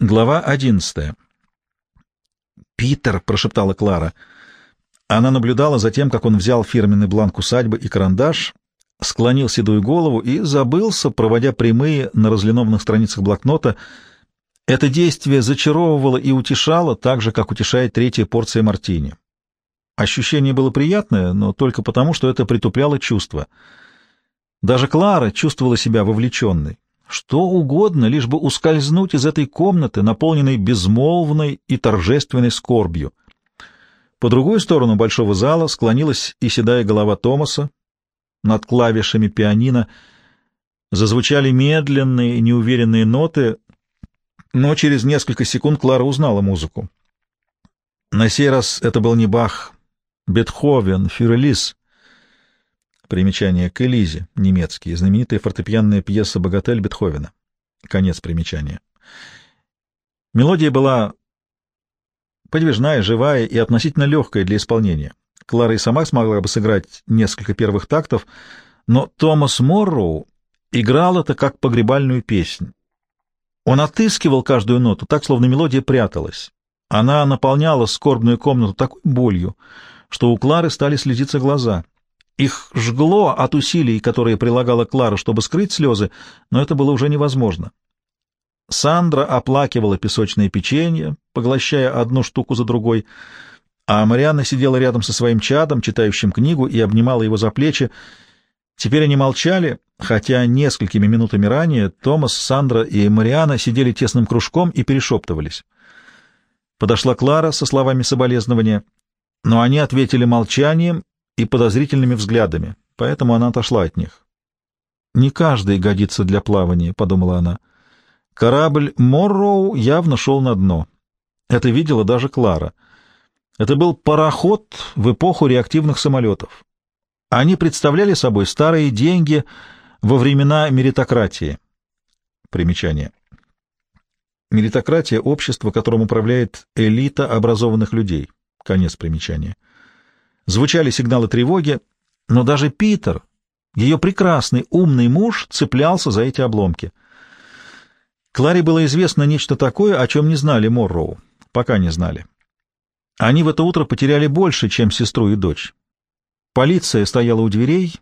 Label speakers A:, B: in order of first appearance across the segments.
A: Глава одиннадцатая. «Питер!» — прошептала Клара. Она наблюдала за тем, как он взял фирменный бланк усадьбы и карандаш, склонил седую голову и забылся, проводя прямые на разлинованных страницах блокнота. Это действие зачаровывало и утешало, так же, как утешает третья порция мартини. Ощущение было приятное, но только потому, что это притупляло чувства. Даже Клара чувствовала себя вовлеченной. Что угодно, лишь бы ускользнуть из этой комнаты, наполненной безмолвной и торжественной скорбью. По другую сторону большого зала склонилась и седая голова Томаса. Над клавишами пианино зазвучали медленные, неуверенные ноты, но через несколько секунд Клара узнала музыку. На сей раз это был не Бах, Бетховен, Фюрелис — Примечание к Элизе, немецкий, знаменитая фортепианная пьеса «Богатель» Бетховена. Конец примечания. Мелодия была подвижная, живая и относительно легкая для исполнения. Клара и сама смогла бы сыграть несколько первых тактов, но Томас Морроу играл это как погребальную песнь. Он отыскивал каждую ноту, так, словно мелодия пряталась. Она наполняла скорбную комнату такой болью, что у Клары стали слезиться глаза — их жгло от усилий, которые прилагала Клара, чтобы скрыть слезы, но это было уже невозможно. Сандра оплакивала песочное печенье, поглощая одну штуку за другой, а Марианна сидела рядом со своим чадом, читающим книгу, и обнимала его за плечи. Теперь они молчали, хотя несколькими минутами ранее Томас, Сандра и Марианна сидели тесным кружком и перешептывались. Подошла Клара со словами соболезнования, но они ответили молчанием и подозрительными взглядами, поэтому она отошла от них. «Не каждый годится для плавания», — подумала она. Корабль Морроу явно шел на дно. Это видела даже Клара. Это был пароход в эпоху реактивных самолетов. Они представляли собой старые деньги во времена меритократии. Примечание. Меритократия — общество, которым управляет элита образованных людей. Конец примечания. Звучали сигналы тревоги, но даже Питер, ее прекрасный, умный муж, цеплялся за эти обломки. Кларе было известно нечто такое, о чем не знали Морроу, пока не знали. Они в это утро потеряли больше, чем сестру и дочь. Полиция стояла у дверей,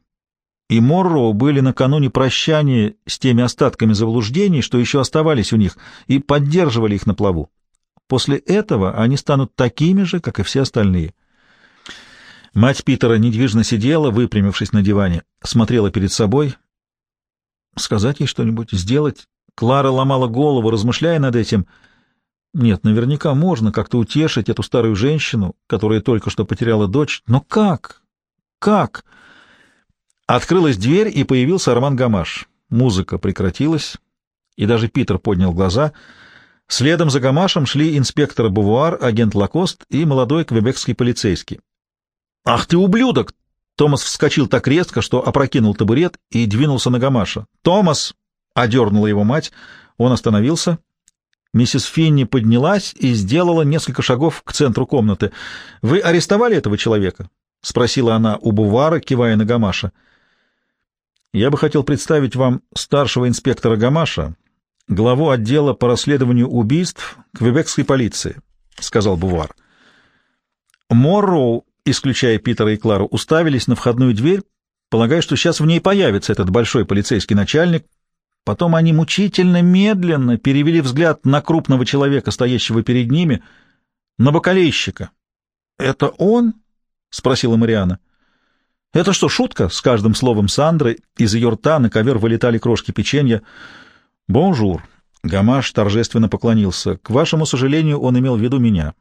A: и Морроу были накануне прощания с теми остатками заблуждений, что еще оставались у них, и поддерживали их на плаву. После этого они станут такими же, как и все остальные. Мать Питера недвижно сидела, выпрямившись на диване, смотрела перед собой. Сказать ей что-нибудь, сделать? Клара ломала голову, размышляя над этим. Нет, наверняка можно как-то утешить эту старую женщину, которая только что потеряла дочь. Но как? Как? Открылась дверь, и появился Арман Гамаш. Музыка прекратилась, и даже Питер поднял глаза. Следом за Гамашем шли инспектор Бувуар, агент Лакост и молодой квебекский полицейский. «Ах ты, ублюдок!» Томас вскочил так резко, что опрокинул табурет и двинулся на Гамаша. «Томас!» — одернула его мать. Он остановился. Миссис Финни поднялась и сделала несколько шагов к центру комнаты. «Вы арестовали этого человека?» — спросила она у Бувара, кивая на Гамаша. «Я бы хотел представить вам старшего инспектора Гамаша, главу отдела по расследованию убийств Квебекской полиции», — сказал Бувар. Морроу исключая Питера и Клару, уставились на входную дверь, полагая, что сейчас в ней появится этот большой полицейский начальник. Потом они мучительно медленно перевели взгляд на крупного человека, стоящего перед ними, на бокалейщика. «Это он?» — спросила Мариана. «Это что, шутка?» — с каждым словом Сандры из ее рта на ковер вылетали крошки печенья. «Bonjour!» — Гамаш торжественно поклонился. «К вашему сожалению, он имел в виду меня».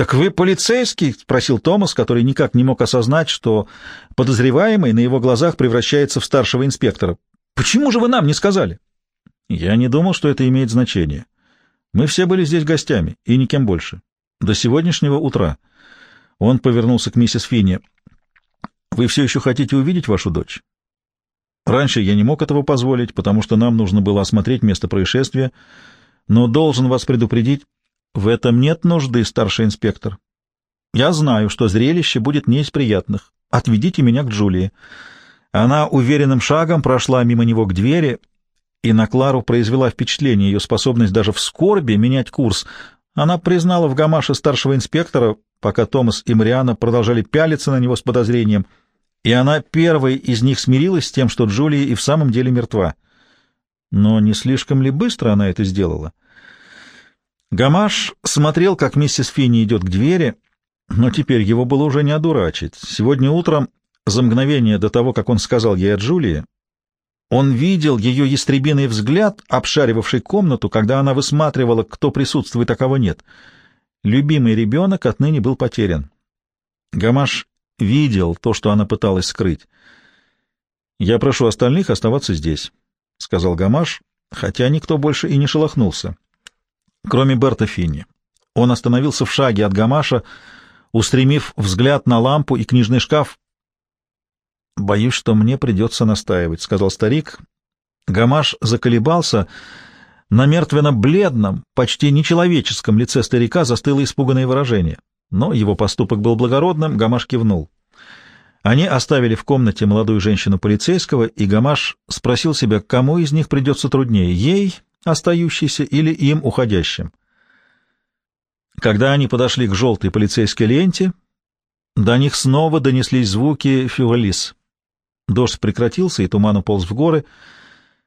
A: «Так вы полицейский?» — спросил Томас, который никак не мог осознать, что подозреваемый на его глазах превращается в старшего инспектора. «Почему же вы нам не сказали?» «Я не думал, что это имеет значение. Мы все были здесь гостями, и никем больше. До сегодняшнего утра». Он повернулся к миссис Финни. «Вы все еще хотите увидеть вашу дочь?» «Раньше я не мог этого позволить, потому что нам нужно было осмотреть место происшествия, но должен вас предупредить, в этом нет нужды, старший инспектор. Я знаю, что зрелище будет не из приятных. Отведите меня к Джулии. Она уверенным шагом прошла мимо него к двери и на Клару произвела впечатление ее способность даже в скорби менять курс. Она признала в Гамаше старшего инспектора, пока Томас и Мариана продолжали пялиться на него с подозрением, и она первой из них смирилась с тем, что Джулия и в самом деле мертва. Но не слишком ли быстро она это сделала? Гамаш смотрел, как миссис Финни идет к двери, но теперь его было уже не одурачить. Сегодня утром, за мгновение до того, как он сказал ей о Джулии, он видел ее ястребиный взгляд, обшаривавший комнату, когда она высматривала, кто присутствует, а кого нет. Любимый ребенок отныне был потерян. Гамаш видел то, что она пыталась скрыть. «Я прошу остальных оставаться здесь», — сказал Гамаш, хотя никто больше и не шелохнулся кроме Берта Финни. Он остановился в шаге от Гамаша, устремив взгляд на лампу и книжный шкаф. «Боюсь, что мне придется настаивать», — сказал старик. Гамаш заколебался. На мертвенно-бледном, почти нечеловеческом лице старика застыло испуганное выражение. Но его поступок был благородным, Гамаш кивнул. Они оставили в комнате молодую женщину полицейского, и Гамаш спросил себя, кому из них придется труднее, ей остающейся или им уходящим. Когда они подошли к желтой полицейской ленте, до них снова донеслись звуки фюрелис. Дождь прекратился, и туман уполз в горы.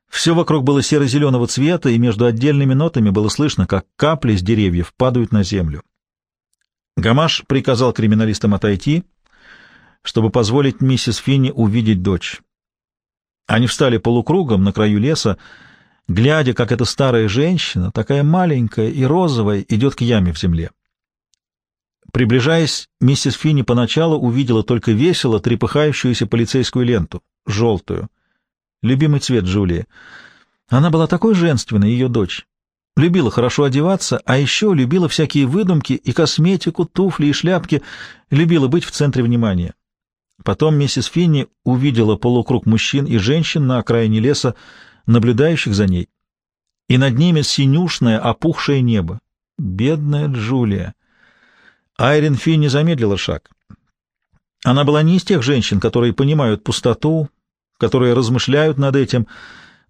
A: Все вокруг было серо-зеленого цвета, и между отдельными нотами было слышно, как капли с деревьев падают на землю. Гамаш приказал криминалистам отойти, чтобы позволить миссис Финни увидеть дочь. Они встали полукругом на краю леса, глядя, как эта старая женщина, такая маленькая и розовая, идет к яме в земле. Приближаясь, миссис Финни поначалу увидела только весело трепыхающуюся полицейскую ленту, желтую. Любимый цвет Джулии. Она была такой женственной, ее дочь. Любила хорошо одеваться, а еще любила всякие выдумки и косметику, туфли и шляпки, любила быть в центре внимания. Потом миссис Финни увидела полукруг мужчин и женщин на окраине леса, наблюдающих за ней, и над ними синюшное, опухшее небо. Бедная Джулия! Айрин Фи не замедлила шаг. Она была не из тех женщин, которые понимают пустоту, которые размышляют над этим,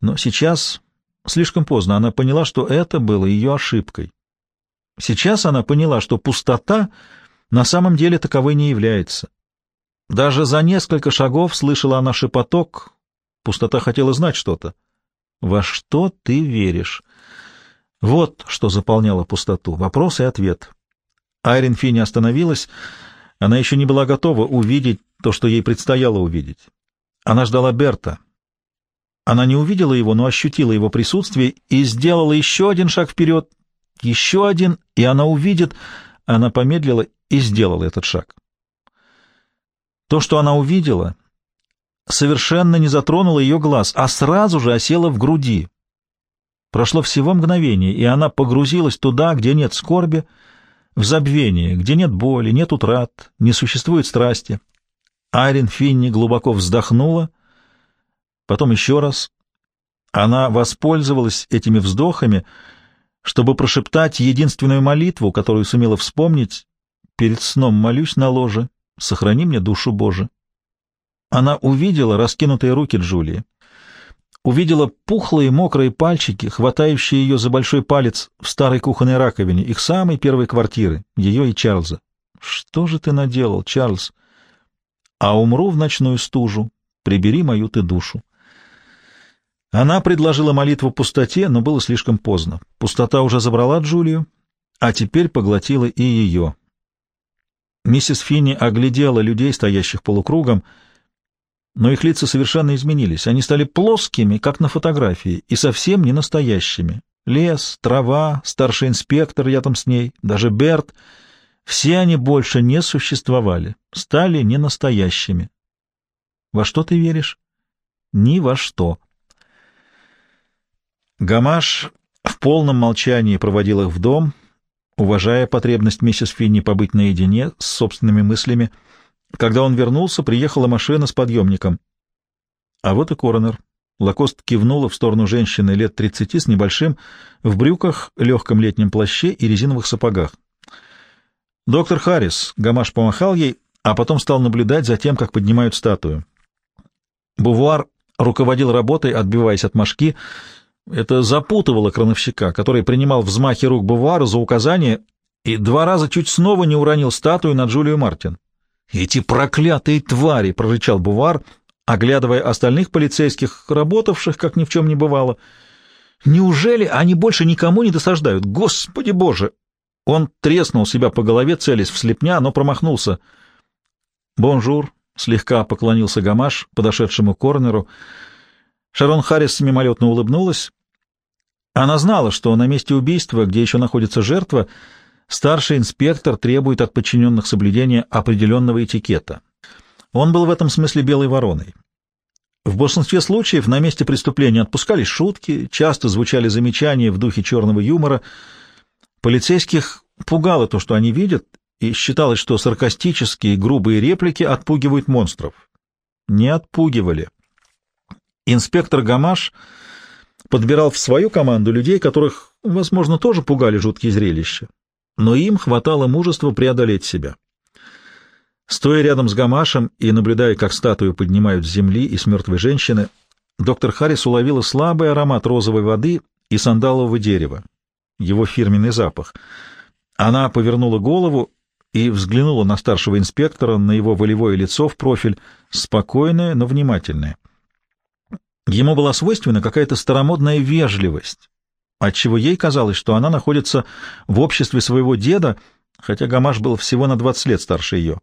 A: но сейчас, слишком поздно, она поняла, что это было ее ошибкой. Сейчас она поняла, что пустота на самом деле таковой не является. Даже за несколько шагов слышала она шепоток, пустота хотела знать что-то. Во что ты веришь? Вот что заполняло пустоту. Вопрос и ответ. Айрин Финни остановилась. Она еще не была готова увидеть то, что ей предстояло увидеть. Она ждала Берта. Она не увидела его, но ощутила его присутствие и сделала еще один шаг вперед, еще один, и она увидит. Она помедлила и сделала этот шаг. То, что она увидела, совершенно не затронула ее глаз, а сразу же осела в груди. Прошло всего мгновение, и она погрузилась туда, где нет скорби, в забвение, где нет боли, нет утрат, не существует страсти. Айрин Финни глубоко вздохнула, потом еще раз. Она воспользовалась этими вздохами, чтобы прошептать единственную молитву, которую сумела вспомнить. «Перед сном молюсь на ложе, сохрани мне душу Божию». Она увидела раскинутые руки Джулии, увидела пухлые мокрые пальчики, хватающие ее за большой палец в старой кухонной раковине, их самой первой квартиры, ее и Чарльза. «Что же ты наделал, Чарльз?» «А умру в ночную стужу, прибери мою ты душу». Она предложила молитву пустоте, но было слишком поздно. Пустота уже забрала Джулию, а теперь поглотила и ее. Миссис Финни оглядела людей, стоящих полукругом, — но их лица совершенно изменились. Они стали плоскими, как на фотографии, и совсем не настоящими. Лес, трава, старший инспектор рядом с ней, даже Берт — все они больше не существовали, стали ненастоящими. Во что ты веришь? Ни во что. Гамаш в полном молчании проводил их в дом, уважая потребность миссис Финни побыть наедине с собственными мыслями — когда он вернулся, приехала машина с подъемником. А вот и коронер. Лакост кивнула в сторону женщины лет тридцати с небольшим, в брюках, легком летнем плаще и резиновых сапогах. «Доктор Харрис», — Гамаш помахал ей, а потом стал наблюдать за тем, как поднимают статую. Бувуар руководил работой, отбиваясь от мошки. Это запутывало крановщика, который принимал взмахи рук Бувара за указание и два раза чуть снова не уронил статую на Джулию Мартин. «Эти проклятые твари!» — прорычал Бувар, оглядывая остальных полицейских, работавших, как ни в чем не бывало. «Неужели они больше никому не досаждают? Господи боже!» Он треснул себя по голове, целясь в слепня, но промахнулся. «Bonjour!» — слегка поклонился Гамаш, подошедшему коронеру. Шарон Харрис мимолетно улыбнулась. Она знала, что на месте убийства, где еще находится жертва, старший инспектор требует от подчиненных соблюдения определенного этикета. Он был в этом смысле белой вороной. В большинстве случаев на месте преступления отпускались шутки, часто звучали замечания в духе черного юмора. Полицейских пугало то, что они видят, и считалось, что саркастические грубые реплики отпугивают монстров. Не отпугивали. Инспектор Гамаш подбирал в свою команду людей, которых, возможно, тоже пугали жуткие зрелища, но им хватало мужества преодолеть себя. Стоя рядом с Гамашем и наблюдая, как статую поднимают с земли и с мертвой женщины, доктор Харрис уловила слабый аромат розовой воды и сандалового дерева, его фирменный запах. Она повернула голову и взглянула на старшего инспектора, на его волевое лицо в профиль, спокойное, но внимательное. Ему была свойственна какая-то старомодная вежливость, отчего ей казалось, что она находится в обществе своего деда, хотя Гамаш был всего на 20 лет старше ее.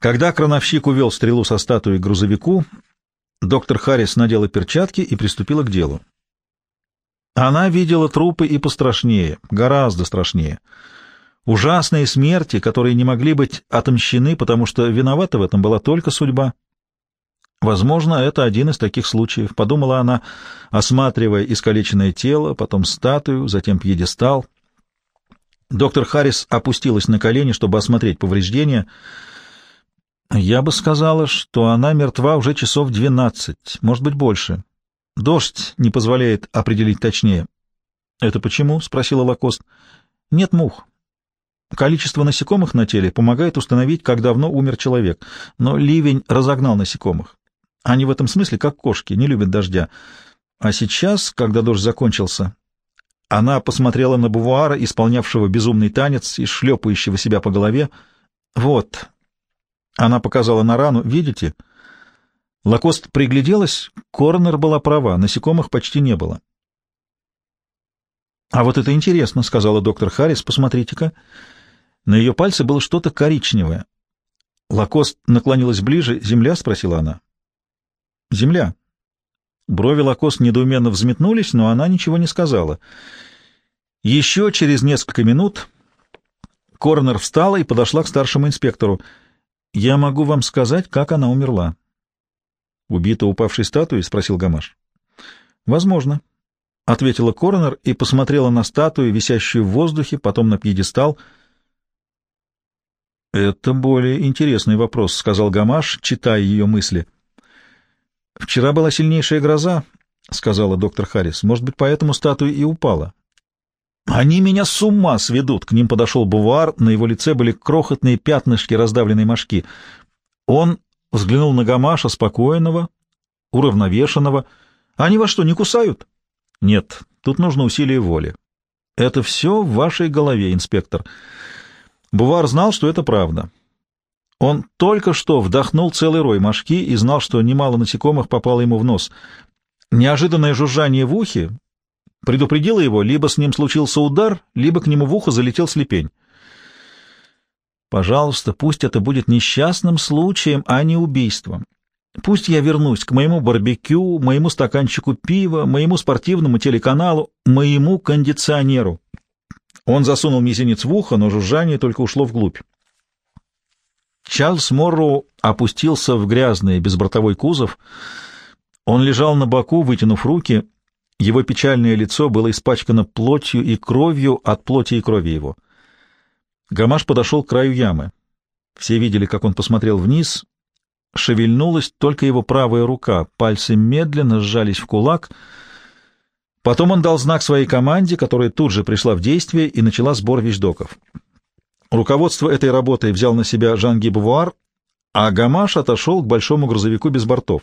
A: Когда крановщик увел стрелу со статуи к грузовику, доктор Харрис надела перчатки и приступила к делу. Она видела трупы и пострашнее, гораздо страшнее. Ужасные смерти, которые не могли быть отомщены, потому что виновата в этом была только судьба. Возможно, это один из таких случаев, подумала она, осматривая искалеченное тело, потом статую, затем пьедестал. Доктор Харрис опустилась на колени, чтобы осмотреть повреждения. Я бы сказала, что она мертва уже часов двенадцать, может быть, больше. Дождь не позволяет определить точнее. — Это почему? — спросила Лакост. — Нет мух. Количество насекомых на теле помогает установить, как давно умер человек, но ливень разогнал насекомых. Они в этом смысле как кошки, не любят дождя. А сейчас, когда дождь закончился, она посмотрела на Бувуара, исполнявшего безумный танец и шлепающего себя по голове. «Вот». Она показала на рану. «Видите?» Лакост пригляделась. Корнер была права, насекомых почти не было. «А вот это интересно», — сказала доктор Харрис. «Посмотрите-ка». На ее пальце было что-то коричневое. Лакост наклонилась ближе. «Земля?» — спросила она. Земля. Брови Лакос недоуменно взметнулись, но она ничего не сказала. Еще через несколько минут Коронер встала и подошла к старшему инспектору. «Я могу вам сказать, как она умерла». «Убита упавшей статуей?» — спросил Гамаш. «Возможно», — ответила Коронер и посмотрела на статую, висящую в воздухе, потом на пьедестал. «Это более интересный вопрос», — сказал Гамаш, читая ее мысли. — «Вчера была сильнейшая гроза», — сказала доктор Харрис. «Может быть, поэтому статуя и упала». «Они меня с ума сведут!» К ним подошел Бувар, на его лице были крохотные пятнышки раздавленной мошки. Он взглянул на Гамаша, спокойного, уравновешенного. «Они вас что, не кусают?» «Нет, тут нужно усилие воли». «Это все в вашей голове, инспектор». Бувар знал, что это правда. Он только что вдохнул целый рой мошки и знал, что немало насекомых попало ему в нос. Неожиданное жужжание в ухе предупредило его, либо с ним случился удар, либо к нему в ухо залетел слепень. Пожалуйста, пусть это будет несчастным случаем, а не убийством. Пусть я вернусь к моему барбекю, моему стаканчику пива, моему спортивному телеканалу, моему кондиционеру. Он засунул мизинец в ухо, но жужжание только ушло вглубь. Чарльз Морроу опустился в грязный безбортовой кузов. Он лежал на боку, вытянув руки. Его печальное лицо было испачкано плотью и кровью от плоти и крови его. Гамаш подошел к краю ямы. Все видели, как он посмотрел вниз. Шевельнулась только его правая рука, пальцы медленно сжались в кулак. Потом он дал знак своей команде, которая тут же пришла в действие и начала сбор вещдоков. Руководство этой работой взял на себя Жан-Ги Бувуар, а Гамаш отошел к большому грузовику без бортов.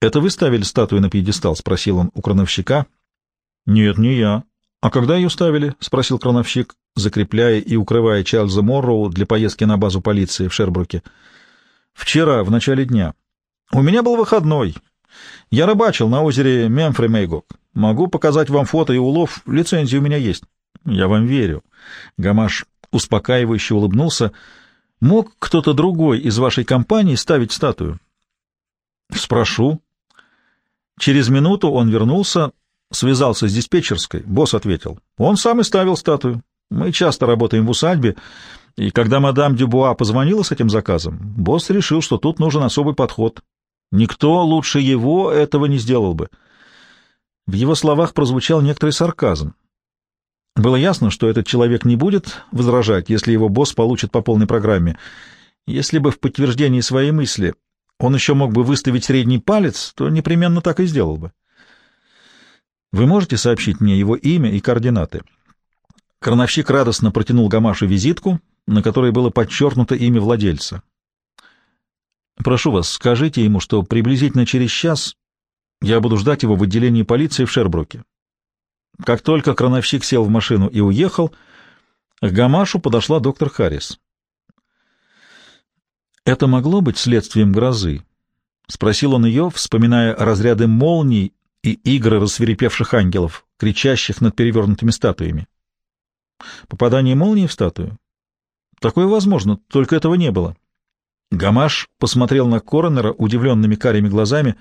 A: «Это вы ставили статую на пьедестал?» — спросил он у крановщика. «Нет, не я. А когда ее ставили?» — спросил крановщик, закрепляя и укрывая Чарльза Морроу для поездки на базу полиции в Шербруке. «Вчера, в начале дня. У меня был выходной. Я рыбачил на озере Мемфри-Мейгок. Могу показать вам фото и улов. Лицензия у меня есть». «Я вам верю». Гамаш успокаивающе улыбнулся. «Мог кто-то другой из вашей компании ставить статую?» «Спрошу», Через минуту он вернулся, связался с диспетчерской. Босс ответил. Он сам и ставил статую. Мы часто работаем в усадьбе, и когда мадам Дюбуа позвонила с этим заказом, босс решил, что тут нужен особый подход. Никто лучше его этого не сделал бы. В его словах прозвучал некоторый сарказм. Было ясно, что этот человек не будет возражать, если его босс получит по полной программе. Если бы в подтверждении своей мысли он еще мог бы выставить средний палец, то непременно так и сделал бы. Вы можете сообщить мне его имя и координаты? Крановщик радостно протянул Гамашу визитку, на которой было подчеркнуто имя владельца. Прошу вас, скажите ему, что приблизительно через час я буду ждать его в отделении полиции в Шербруке. Как только крановщик сел в машину и уехал, к Гамашу подошла доктор Харрис. Это могло быть следствием грозы? — спросил он ее, вспоминая разряды молний и игры рассверепевших ангелов, кричащих над перевернутыми статуями. Попадание молнии в статую? Такое возможно, только этого не было. Гамаш посмотрел на Коронера удивленными карими глазами.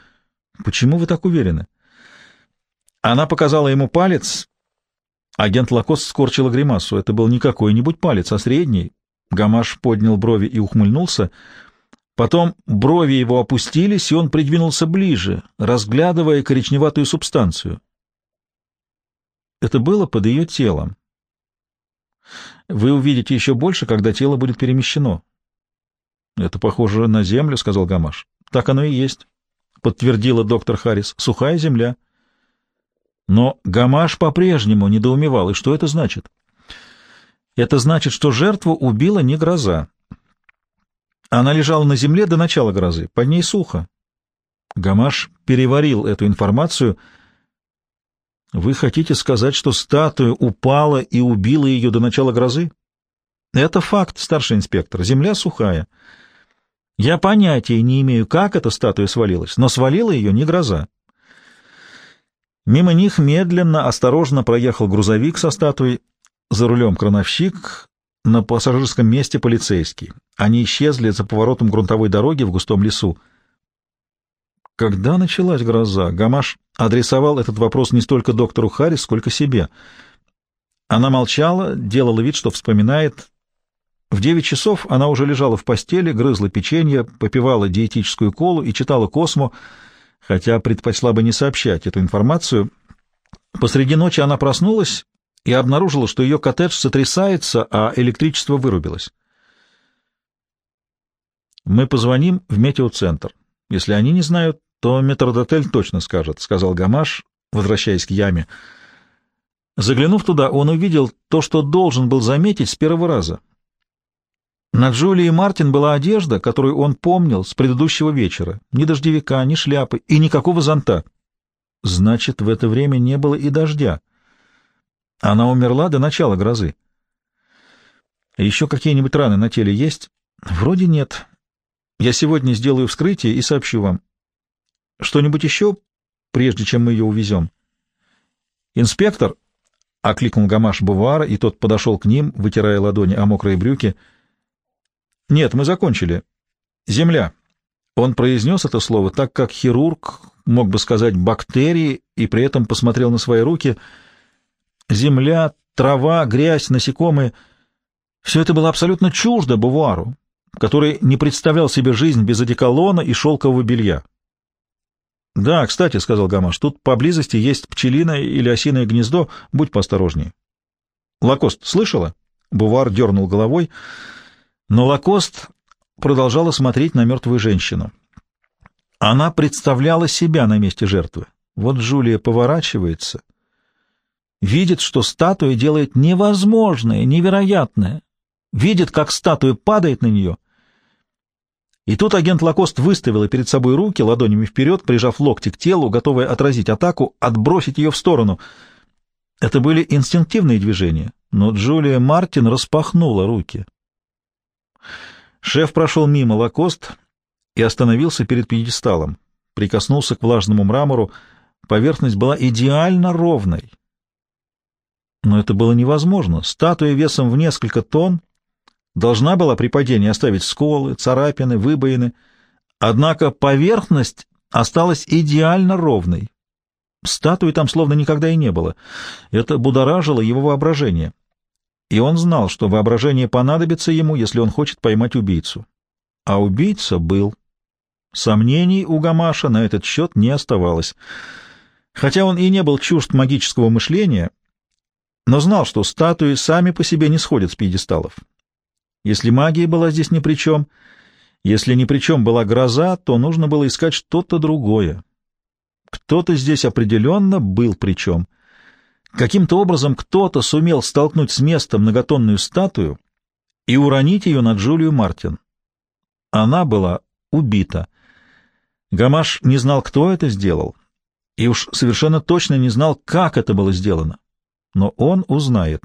A: «Почему вы так уверены?» Она показала ему палец. Агент Лакост скорчила гримасу. Это был не какой-нибудь палец, а средний, Гамаш поднял брови и ухмыльнулся. Потом брови его опустились, и он придвинулся ближе, разглядывая коричневатую субстанцию. Это было под ее телом. Вы увидите еще больше, когда тело будет перемещено. — Это похоже на землю, — сказал Гамаш. — Так оно и есть, — подтвердила доктор Харрис. — Сухая земля. Но Гамаш по-прежнему недоумевал, и что это значит? — это значит, что жертву убила не гроза. Она лежала на земле до начала грозы, под ней сухо. Гамаш переварил эту информацию. Вы хотите сказать, что статуя упала и убила ее до начала грозы? Это факт, старший инспектор. Земля сухая. Я понятия не имею, как эта статуя свалилась, но свалила ее не гроза. Мимо них медленно, осторожно проехал грузовик со статуей, за рулем крановщик, на пассажирском месте полицейский. Они исчезли за поворотом грунтовой дороги в густом лесу. Когда началась гроза, Гамаш адресовал этот вопрос не столько доктору Харрис, сколько себе. Она молчала, делала вид, что вспоминает. В девять часов она уже лежала в постели, грызла печенье, попивала диетическую колу и читала «Космо», хотя предпочла бы не сообщать эту информацию. Посреди ночи она проснулась и обнаружила, что ее коттедж сотрясается, а электричество вырубилось. «Мы позвоним в метеоцентр. Если они не знают, то метродотель точно скажет», — сказал Гамаш, возвращаясь к яме. Заглянув туда, он увидел то, что должен был заметить с первого раза. На Джулии Мартин была одежда, которую он помнил с предыдущего вечера. Ни дождевика, ни шляпы и никакого зонта. Значит, в это время не было и дождя. Она умерла до начала грозы. Еще какие-нибудь раны на теле есть? Вроде нет. Я сегодня сделаю вскрытие и сообщу вам. Что-нибудь еще, прежде чем мы ее увезем? Инспектор, — окликнул Гамаш Бувара, и тот подошел к ним, вытирая ладони о мокрые брюки. Нет, мы закончили. Земля. Он произнес это слово так, как хирург мог бы сказать «бактерии», и при этом посмотрел на свои руки — Земля, трава, грязь, насекомые — все это было абсолютно чуждо Бувару, который не представлял себе жизнь без одеколона и шелкового белья. — Да, кстати, — сказал Гамаш, — тут поблизости есть пчелиное или осиное гнездо, будь поосторожнее. — Лакост, слышала? Бувар дернул головой, но Лакост продолжала смотреть на мертвую женщину. Она представляла себя на месте жертвы. Вот Джулия поворачивается — видит, что статуя делает невозможное, невероятное, видит, как статуя падает на нее. И тут агент Лакост выставила перед собой руки ладонями вперед, прижав локти к телу, готовая отразить атаку, отбросить ее в сторону. Это были инстинктивные движения, но Джулия Мартин распахнула руки. Шеф прошел мимо Лакост и остановился перед пьедесталом. Прикоснулся к влажному мрамору. Поверхность была идеально ровной. Но это было невозможно. Статуя весом в несколько тонн должна была при падении оставить сколы, царапины, выбоины. Однако поверхность осталась идеально ровной. Статуи там словно никогда и не было. Это будоражило его воображение. И он знал, что воображение понадобится ему, если он хочет поймать убийцу. А убийца был. Сомнений у Гамаша на этот счет не оставалось. Хотя он и не был чужд магического мышления, но знал, что статуи сами по себе не сходят с пьедесталов. Если магия была здесь ни при чем, если ни при чем была гроза, то нужно было искать что-то другое. Кто-то здесь определенно был при чем. Каким-то образом кто-то сумел столкнуть с места многотонную статую и уронить ее на Джулию Мартин. Она была убита. Гамаш не знал, кто это сделал, и уж совершенно точно не знал, как это было сделано. Но он узнает.